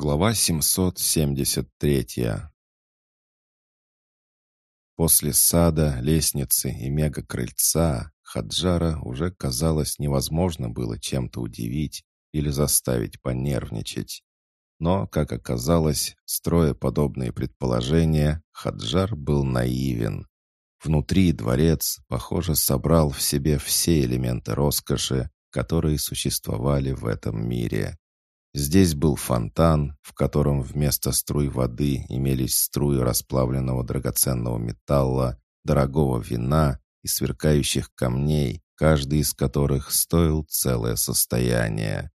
Глава 773 После сада, лестницы и мега-крыльца Хаджара уже, казалось, невозможно было чем-то удивить или заставить понервничать. Но, как оказалось, строя подобные предположения, Хаджар был наивен. Внутри дворец, похоже, собрал в себе все элементы роскоши, которые существовали в этом мире. Здесь был фонтан, в котором вместо струй воды имелись струи расплавленного драгоценного металла, дорогого вина и сверкающих камней, каждый из которых стоил целое состояние.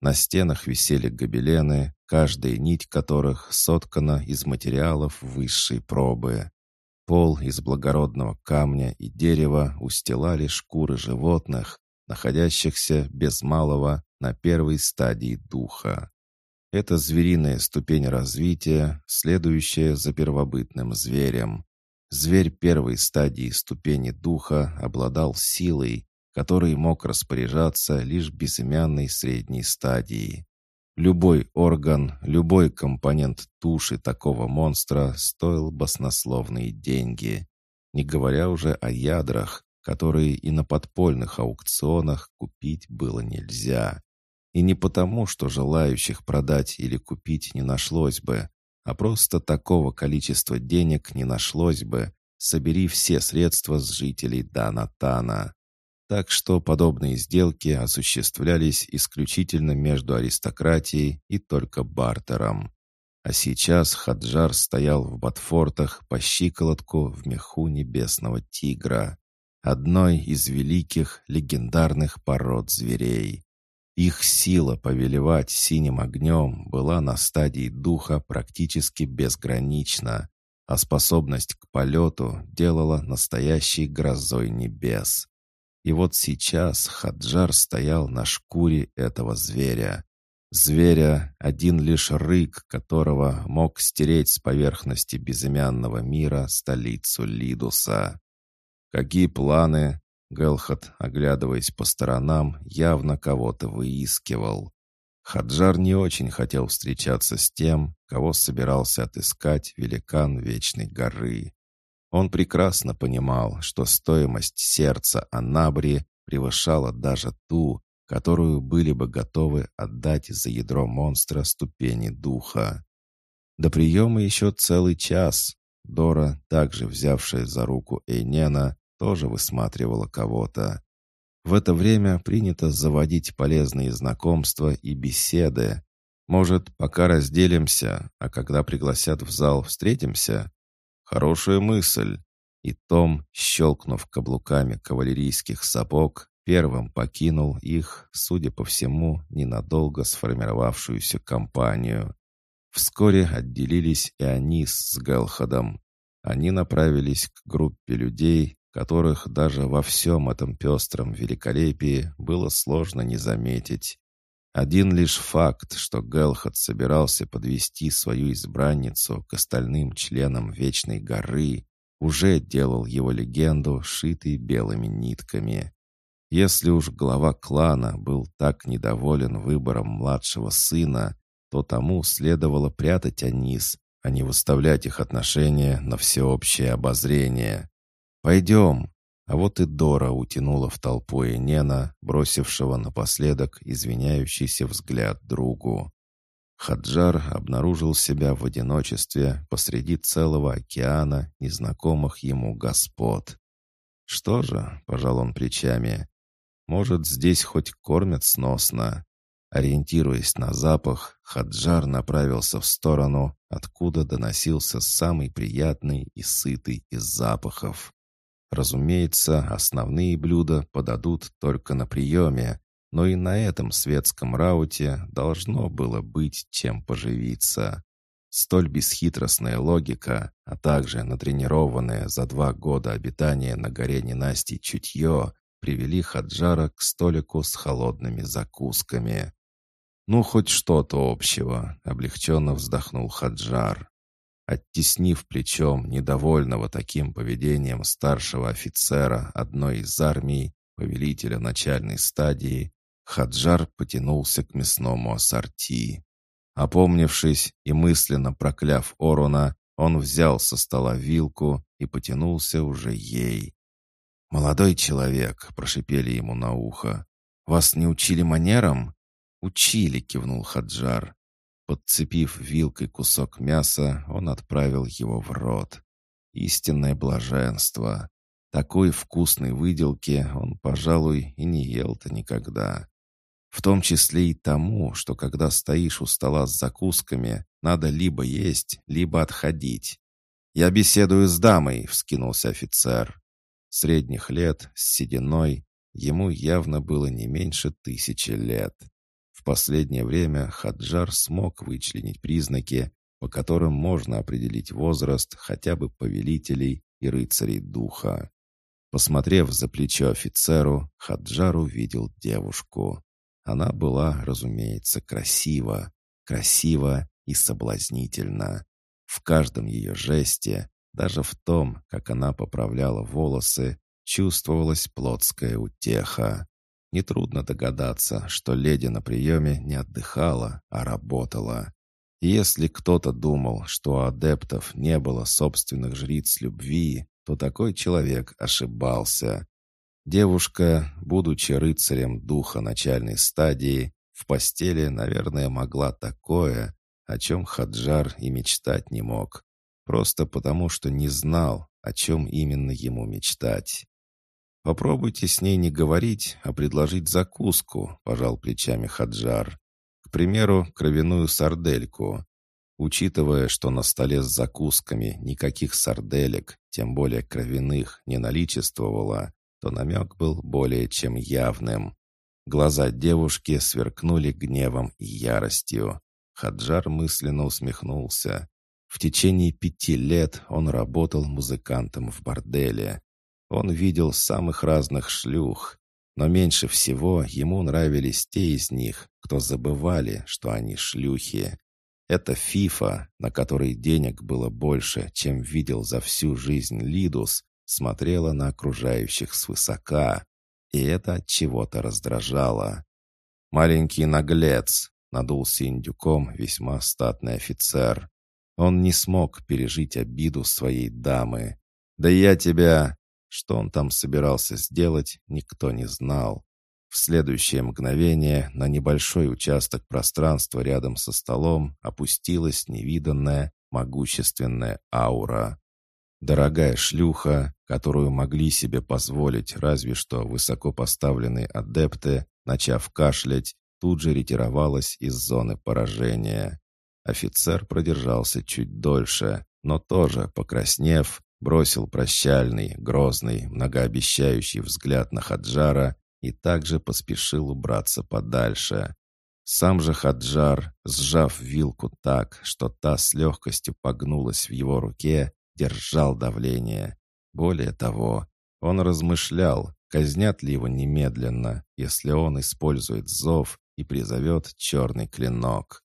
На стенах висели гобелены, каждая нить которых соткана из материалов высшей пробы. Пол из благородного камня и дерева устилали шкуры животных, находящихся без малого на первой стадии духа. Это звериная ступень развития, следующая за первобытным зверем. Зверь первой стадии ступени духа обладал силой, которой мог распоряжаться лишь безымянной средней стадии. Любой орган, любой компонент туши такого монстра стоил баснословные деньги, не говоря уже о ядрах, которые и на подпольных аукционах купить было нельзя. И не потому, что желающих продать или купить не нашлось бы, а просто такого количества денег не нашлось бы, собери все средства с жителей Данатана. Так что подобные сделки осуществлялись исключительно между аристократией и только бартером. А сейчас Хаджар стоял в Батфортах по щиколотку в меху небесного тигра одной из великих легендарных пород зверей. Их сила повелевать синим огнем была на стадии духа практически безгранична, а способность к полету делала настоящей грозой небес. И вот сейчас Хаджар стоял на шкуре этого зверя. Зверя, один лишь рык которого мог стереть с поверхности безымянного мира столицу Лидуса. «Какие планы?» Гелхат, оглядываясь по сторонам, явно кого-то выискивал. Хаджар не очень хотел встречаться с тем, кого собирался отыскать великан Вечной горы. Он прекрасно понимал, что стоимость сердца Анабри превышала даже ту, которую были бы готовы отдать за ядро монстра ступени духа. До приема еще целый час. Дора, также взявшая за руку Эйнена, тоже высматривала кого-то. В это время принято заводить полезные знакомства и беседы. Может, пока разделимся, а когда пригласят в зал, встретимся? Хорошая мысль. И Том, щелкнув каблуками кавалерийских сапог, первым покинул их, судя по всему, ненадолго сформировавшуюся компанию. Вскоре отделились и они с Гэлходом. Они направились к группе людей, которых даже во всем этом пестром великолепии было сложно не заметить. Один лишь факт, что Гелхот собирался подвести свою избранницу к остальным членам Вечной горы, уже делал его легенду, шитой белыми нитками. Если уж глава клана был так недоволен выбором младшего сына, то тому следовало прятать Анис, а не выставлять их отношения на всеобщее обозрение. «Пойдем». А вот и Дора утянула в толпу Энена, бросившего напоследок извиняющийся взгляд другу. Хаджар обнаружил себя в одиночестве посреди целого океана незнакомых ему господ. «Что же?» — пожал он плечами. «Может, здесь хоть кормят сносно?» Ориентируясь на запах, Хаджар направился в сторону, откуда доносился самый приятный и сытый из запахов. Разумеется, основные блюда подадут только на приеме, но и на этом светском рауте должно было быть чем поживиться. Столь бесхитростная логика, а также натренированное за два года обитания на горе ненастий чутье привели Хаджара к столику с холодными закусками. «Ну, хоть что-то общего», — облегченно вздохнул Хаджар. Оттеснив плечом недовольного таким поведением старшего офицера одной из армий, повелителя начальной стадии, Хаджар потянулся к мясному ассорти. Опомнившись и мысленно прокляв Оруна, он взял со стола вилку и потянулся уже ей. «Молодой человек», — прошипели ему на ухо, — «вас не учили манерам?» «Учили», — кивнул Хаджар. Подцепив вилкой кусок мяса, он отправил его в рот. Истинное блаженство. Такой вкусной выделки он, пожалуй, и не ел-то никогда. В том числе и тому, что когда стоишь у стола с закусками, надо либо есть, либо отходить. «Я беседую с дамой», — вскинулся офицер. Средних лет, с сединой, ему явно было не меньше тысячи лет. В последнее время Хаджар смог вычленить признаки, по которым можно определить возраст хотя бы повелителей и рыцарей духа. Посмотрев за плечо офицеру, Хаджар увидел девушку. Она была, разумеется, красива, красива и соблазнительна. В каждом ее жесте, даже в том, как она поправляла волосы, чувствовалась плотская утеха. Нетрудно догадаться, что леди на приеме не отдыхала, а работала. если кто-то думал, что у адептов не было собственных жриц любви, то такой человек ошибался. Девушка, будучи рыцарем духа начальной стадии, в постели, наверное, могла такое, о чем Хаджар и мечтать не мог, просто потому что не знал, о чем именно ему мечтать. «Попробуйте с ней не говорить, а предложить закуску», — пожал плечами Хаджар. «К примеру, кровяную сардельку. Учитывая, что на столе с закусками никаких сарделек, тем более кровяных, не наличествовало, то намек был более чем явным. Глаза девушки сверкнули гневом и яростью. Хаджар мысленно усмехнулся. В течение пяти лет он работал музыкантом в борделе. Он видел самых разных шлюх, но меньше всего ему нравились те из них, кто забывали, что они шлюхи. Это фифа, на которой денег было больше, чем видел за всю жизнь Лидус, смотрела на окружающих свысока, и это от чего-то раздражало. «Маленький наглец!» — надулся индюком весьма статный офицер. Он не смог пережить обиду своей дамы. «Да я тебя...» Что он там собирался сделать, никто не знал. В следующее мгновение на небольшой участок пространства рядом со столом опустилась невиданная, могущественная аура. Дорогая шлюха, которую могли себе позволить разве что высокопоставленные адепты, начав кашлять, тут же ретировалась из зоны поражения. Офицер продержался чуть дольше, но тоже, покраснев, бросил прощальный, грозный, многообещающий взгляд на Хаджара и также поспешил убраться подальше. Сам же Хаджар, сжав вилку так, что та с легкостью погнулась в его руке, держал давление. Более того, он размышлял, казнят ли его немедленно, если он использует зов и призовет черный клинок.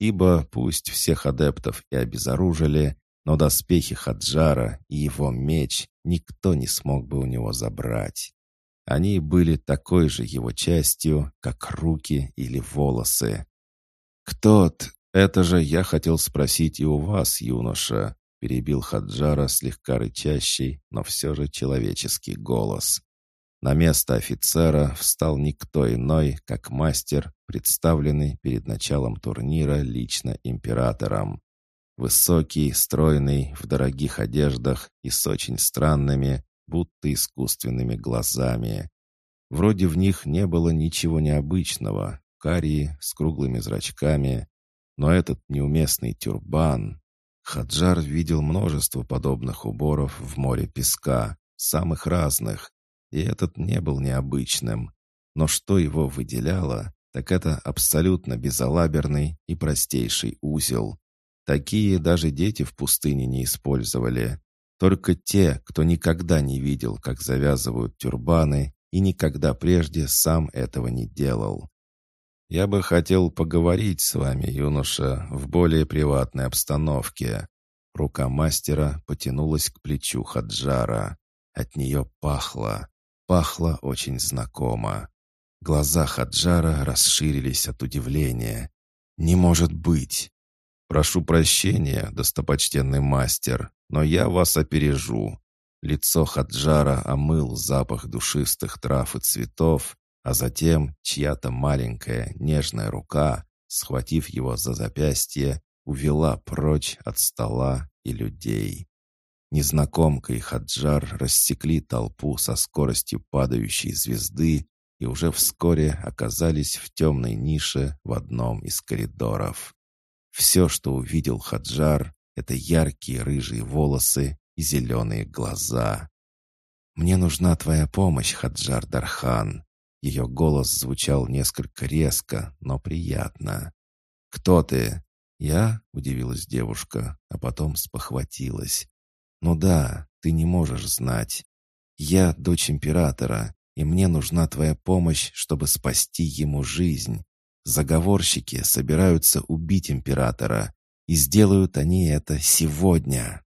Ибо пусть всех адептов и обезоружили, но доспехи Хаджара и его меч никто не смог бы у него забрать. Они были такой же его частью, как руки или волосы. «Кто-то? Это же я хотел спросить и у вас, юноша», перебил Хаджара слегка рычащий, но все же человеческий голос. На место офицера встал никто иной, как мастер, представленный перед началом турнира лично императором. Высокий, стройный, в дорогих одеждах и с очень странными, будто искусственными глазами. Вроде в них не было ничего необычного, карие с круглыми зрачками, но этот неуместный тюрбан... Хаджар видел множество подобных уборов в море песка, самых разных, и этот не был необычным. Но что его выделяло, так это абсолютно безалаберный и простейший узел. Такие даже дети в пустыне не использовали. Только те, кто никогда не видел, как завязывают тюрбаны, и никогда прежде сам этого не делал. «Я бы хотел поговорить с вами, юноша, в более приватной обстановке». Рука мастера потянулась к плечу Хаджара. От нее пахло. Пахло очень знакомо. Глаза Хаджара расширились от удивления. «Не может быть!» «Прошу прощения, достопочтенный мастер, но я вас опережу». Лицо Хаджара омыл запах душистых трав и цветов, а затем чья-то маленькая нежная рука, схватив его за запястье, увела прочь от стола и людей. Незнакомка и Хаджар рассекли толпу со скоростью падающей звезды и уже вскоре оказались в темной нише в одном из коридоров. Все, что увидел Хаджар, это яркие рыжие волосы и зеленые глаза. «Мне нужна твоя помощь, Хаджар Дархан». Ее голос звучал несколько резко, но приятно. «Кто ты?» «Я?» — удивилась девушка, а потом спохватилась. «Ну да, ты не можешь знать. Я дочь императора, и мне нужна твоя помощь, чтобы спасти ему жизнь. Заговорщики собираются убить императора, и сделают они это сегодня.